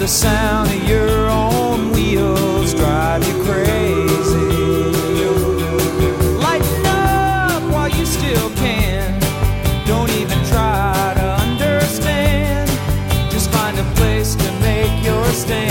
the sound of your own wheels drive you crazy. Lighten up while you still can. Don't even try to understand. Just find a place to make your stand.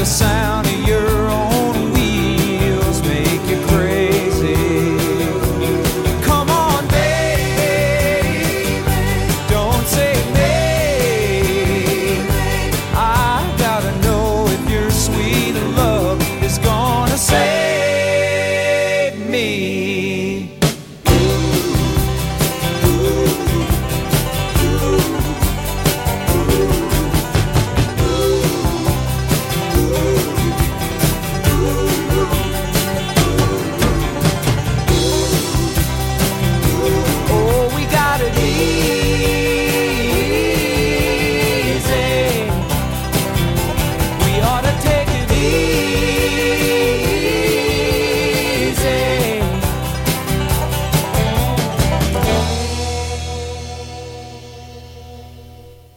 the sound